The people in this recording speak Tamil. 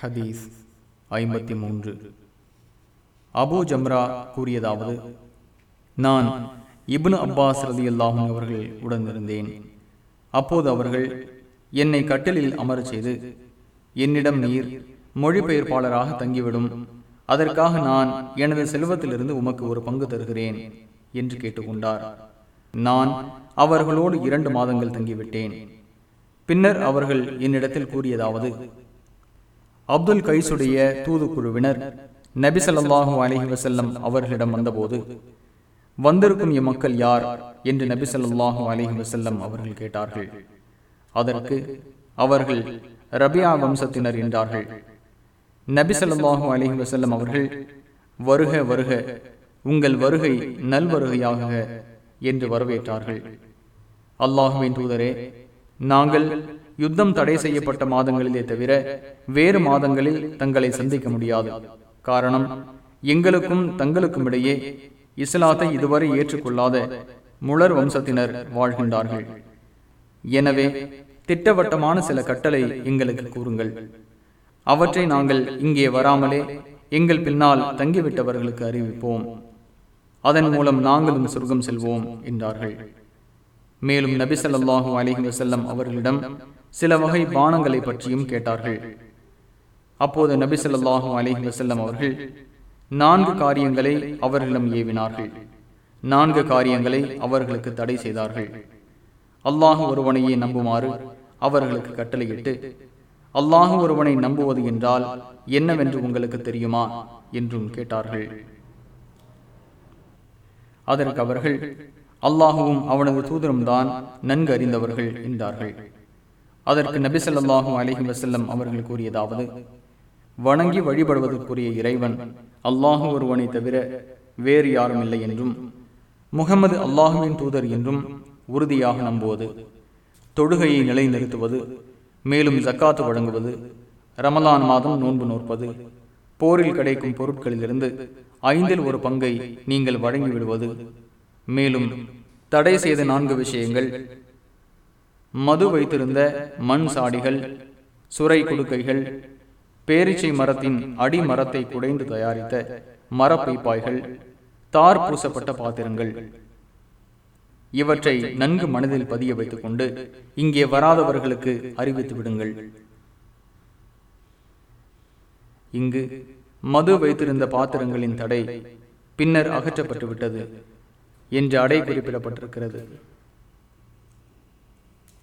ஹதீஸ் ஐம்பத்தி மூன்று. அபு ஜம்ரா கூறியதாவது நான் இப்னு அப்பாஸ் ரதி அல்லாஹும் அவர்கள் உடனிருந்தேன் அப்போது அவர்கள் என்னை கட்டிலில் அமரச் செய்து என்னிடம் நீர் மொழிபெயர்ப்பாளராக தங்கிவிடும். அதற்காக நான் எனது செல்வத்திலிருந்து உமக்கு ஒரு பங்கு தருகிறேன் என்று கேட்டுக்கொண்டார். நான் அவர்களோடு இரண்டு மாதங்கள் தங்கிவிட்டேன். பின்னர் அவர்கள் என்னிடத்தில் கூறியதாவது அப்துல் கைசுடைய தூதுக்குழுவினர் நபி அலஹி வசல்லம் அவர்களிடம் வந்தபோது வந்திருக்கும் எம்மக்கள் யார்? என்று நபி அலஹி வசல்லம் அவர்கள் கேட்டார்கள். அதற்கு அவர்கள் ரபியா வம்சத்தினர் என்றார்கள். நபி அலஹி வசல்லம் அவர்கள் வருக வருக உங்கள் வருகை நல்வருகையாக என்று வரவேற்றார்கள். அல்லாஹுவின் தூதரே நாங்கள் யுத்தம் தடை செய்யப்பட்ட மாதங்களிலே தவிர வேறு மாதங்களில் தங்களை சந்திக்க முடியாது. காரணம் எங்களுக்கும் தங்களுக்கும் இடையே இஸ்லாத்தை இதுவரை ஏற்றுக்கொள்ளாத முளர் வம்சத்தினர் வாழ்கின்றார்கள். எனவே திட்டவட்டமான சில கட்டளை எங்களுக்கு கூறுங்கள். அவற்றை நாங்கள் இங்கே வராமலே எங்கள் பின்னால் தங்கிவிட்டவர்களுக்கு அறிவிப்போம். அதன் மூலம் நாங்களும் சொர்க்கம் செல்வோம் என்றார்கள். மேலும் நபி ஸல்லல்லாஹு அலைஹி வஸல்லம் அவர்களிடம் சில வகை பானங்களை பற்றியும் கேட்டார்கள். அப்போது நபி ஸல்லல்லாஹு அலைஹி அவர்கள் நான்கு காரியங்களை அவர்களிடம் ஏவினார்கள். நான்கு காரியங்களை அவர்களுக்கு தடை செய்தார்கள். அல்லாஹ் ஒருவனையே நம்புமாறு அவர்களுக்கு கட்டளையிட்டு அல்லாஹ் ஒருவனை நம்புவது என்றால் என்னவென்று உங்களுக்கு தெரியுமா? என்றும் கேட்டார்கள். அதற்கு அவர்கள் அல்லாஹுவும் அவனது தூதரும் தான் நன்கு அறிந்தவர்கள் என்றார்கள். அதற்கு நபி சொல்லாஹும் அலஹி வசல்லம் அவர்கள் கூறியதாவது வணங்கி வழிபடுவதற்குரிய இறைவன் அல்லாஹு ஒருவனை தவிர வேறு யாரும் இல்லை என்றும் முகமது அல்லாஹுவின் தூதர் என்றும் உறுதியாக நம்புவது தொழுகையை நிலைநிறுத்துவது மேலும் ஜக்காத்து வழங்குவது ரமலான் மாதம் நோன்பு நோற்பது போரில் கிடைக்கும் பொருட்களிலிருந்து ஐந்தில் ஒரு பங்கை நீங்கள் வழங்கி விடுவது மேலும் தடை செய்த நான்கு விஷயங்கள் மது வைத்திருந்த மண் சாடிகள் சுரை குடுக்கைகள் பேரிச்சை மரத்தின் அடிமரத்தை குடைந்து தயாரித்த மரப்பைப்பாய்கள் தார் பூசப்பட்ட பாத்திரங்கள். இவற்றை நன்கு மனதில் பதிய வைத்துக் கொண்டு இங்கே வராதவர்களுக்கு அறிவித்து விடுங்கள். இங்கு மது வைத்திருந்த பாத்திரங்களின் தடை பின்னர் அகற்றப்பட்டு விட்டது என்று அடை குறிப்பிடப்பட்டிருக்கிறது.